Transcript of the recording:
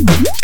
Woo!